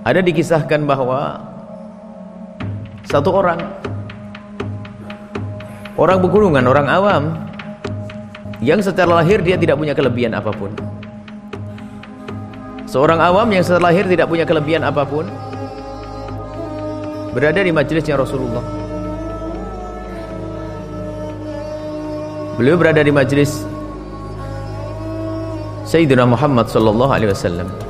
Ada dikisahkan bahwa satu orang orang pegunungan, orang awam yang secara lahir dia tidak punya kelebihan apa pun. Seorang awam yang secara lahir tidak punya kelebihan apa pun berada di majelisnya Rasulullah. Beliau berada di majelis Sayyidina Muhammad sallallahu alaihi wasallam.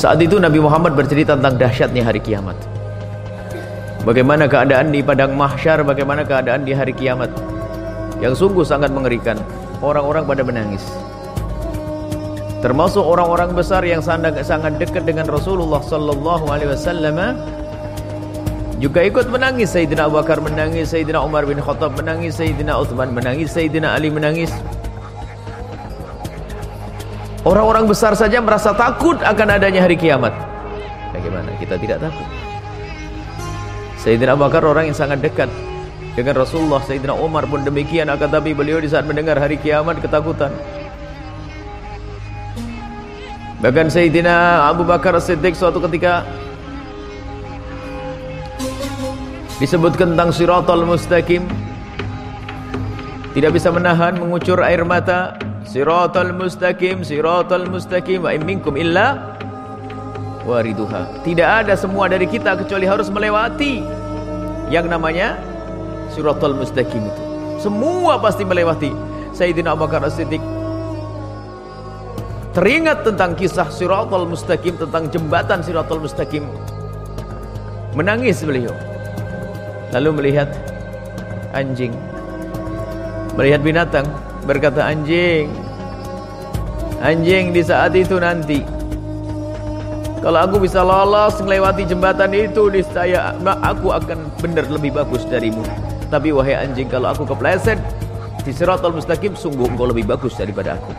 Saat itu Nabi Muhammad bercerita tentang dahsyatnya hari kiamat. Bagaimana keadaan di padang mahsyar, bagaimana keadaan di hari kiamat. Yang sungguh sangat mengerikan. Orang-orang pada menangis. Termasuk orang-orang besar yang sangat dekat dengan Rasulullah sallallahu alaihi wasallam juga ikut menangis. Sayyidina Abu Bakar menangis, Sayyidina Umar bin Khattab menangis, Sayyidina Uthman menangis, Sayyidina Ali menangis. Orang-orang besar saja merasa takut akan adanya hari kiamat. Bagaimana kita tidak takut? Sayyidina Abu Bakar orang yang sangat dekat dengan Rasulullah. Sayyidina Umar pun demikian. Akan tapi beliau di saat mendengar hari kiamat ketakutan. Bahkan Sayyidina Abu Bakar Siddiq suatu ketika disebutkan tentang siratal mustaqim tidak bisa menahan mengucur air mata Siratal mustaqim, siratal mustaqim wa minkum illa wariduha. Tidak ada semua dari kita kecuali harus melewati yang namanya siratal mustaqim itu. Semua pasti melewati. Sayyidina Abu Bakar As-Siddiq teringat tentang kisah siratal mustaqim tentang jembatan siratal mustaqim. Menangis beliau. Lalu melihat anjing. Melihat binatang berkata anjing. Anjing di saat itu nanti kalau aku bisa lolos melewati jembatan itu niscaya aku akan benar lebih bagus darimu. Tapi wahai anjing kalau aku kepleset di siratal mustaqim sungguh engkau lebih bagus daripada aku.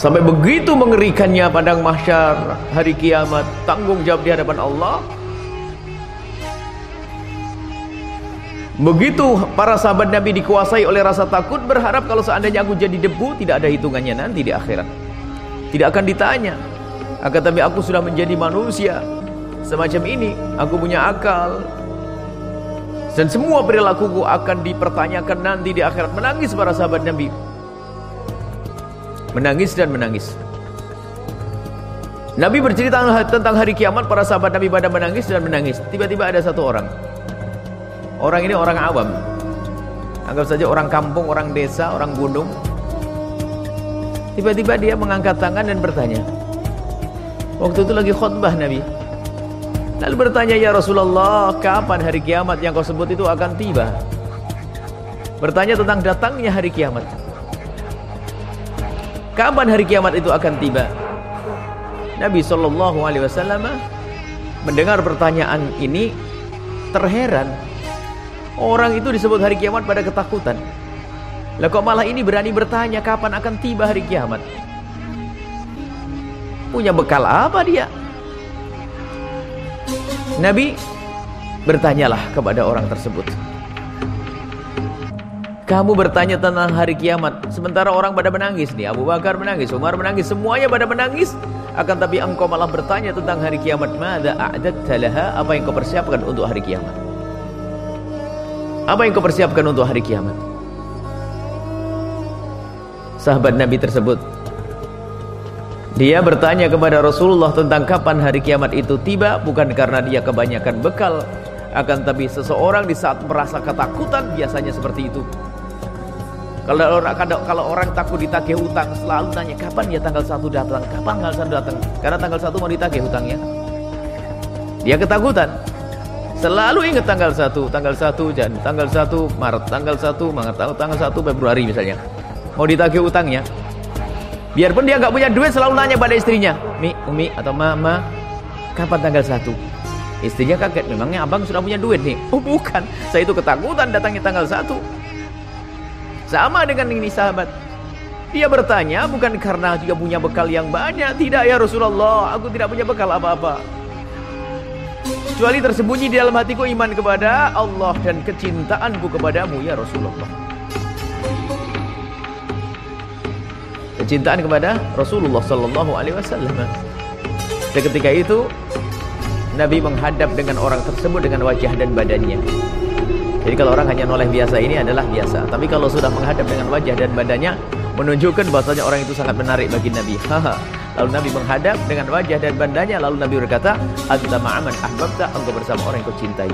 Sampai begitu mengerikannya padang mahsyar hari kiamat tanggung jawab di hadapan Allah Begitu para sahabat Nabi dikuasai oleh rasa takut berharap kalau seandainya aku jadi debu tidak ada hitungannya nanti di akhirat. Tidak akan ditanya. Akan tapi aku sudah menjadi manusia semacam ini. Aku punya akal. Dan semua perilakuku akan dipertanyakan nanti di akhirat. Menangis para sahabat Nabi. Menangis dan menangis. Nabi bercerita tentang hari kiamat para sahabat Nabi pada menangis dan menangis. Tiba-tiba ada satu orang Orang ini orang awam. Anggap saja orang kampung, orang desa, orang gunung. Tiba-tiba dia mengangkat tangan dan bertanya. Waktu itu lagi khutbah Nabi. Lalu bertanya, "Ya Rasulullah, kapan hari kiamat yang kau sebut itu akan tiba?" Bertanya tentang datangnya hari kiamat. Kapan hari kiamat itu akan tiba? Nabi Shallallahu alaihi wasallam mendengar pertanyaan ini terheran Orang itu disebut hari kiamat pada ketakutan. Lah kok malah ini berani bertanya kapan akan tiba hari kiamat? Punya bekal apa dia? Nabi bertanyalah kepada orang tersebut. Kamu bertanya tentang hari kiamat, sementara orang pada menangis nih. Abu Bakar menangis, Umar menangis, semuanya pada menangis. Akan tapi engkau malah bertanya tentang hari kiamat. Mada a'adatta laha? Apa yang kau persiapkan untuk hari kiamat? Apa yang kau persiapkan untuk hari kiamat? Sahabat Nabi tersebut dia bertanya kepada Rasulullah tentang kapan hari kiamat itu tiba. Bukan karena dia kebanyakan bekal akan tapi seseorang di saat merasa ketakutan biasanya seperti itu. Kalau orang kalau orang takut ditagih hutang selalu tanya kapan ya tanggal satu datang? Kapan tanggal satu datang? Karena tanggal satu mau ditagih hutangnya. Dia ketakutan Selalu ingat tanggal 1, tanggal 1 dan tanggal 1 Maret, tanggal 1 Maret, tanggal 1 Februari misalnya. Mau ditagih utangnya. Biarpun dia nggak punya duit selalu nanya pada istrinya, "Mi, Umi atau Mama, kapan tanggal 1?" Istrinya kaget, "Memangnya Abang sudah punya duit nih?" "Oh, bukan. Saya itu ketakutan datangnya tanggal 1." Sama dengan ini sahabat. Dia bertanya bukan karena dia punya bekal yang banyak, tidak ya Rasulullah, aku tidak punya bekal apa-apa. Kecuali tersembunyi di dalam hatiku iman kepada Allah dan kecintaanku kepadamu ya Rasulullah. kecintaan kepada Rasulullah sallallahu alaihi wasallam. Ketika itu Nabi menghadap dengan orang tersebut dengan wajah dan badannya. Jadi kalau orang hanya noleh biasa ini adalah biasa. Tapi kalau sudah menghadap dengan wajah dan badannya menunjukkan bahwasanya orang itu sangat menarik bagi Nabi. Lalu Nabi menghadap dengan wajah dan badannya lalu Nabi berkata, "Anta ma'aman ahbabta," engkau bersama orang yang kau cintai.